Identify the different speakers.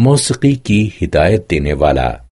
Speaker 1: मौसीकी की हिदायत देने वाला।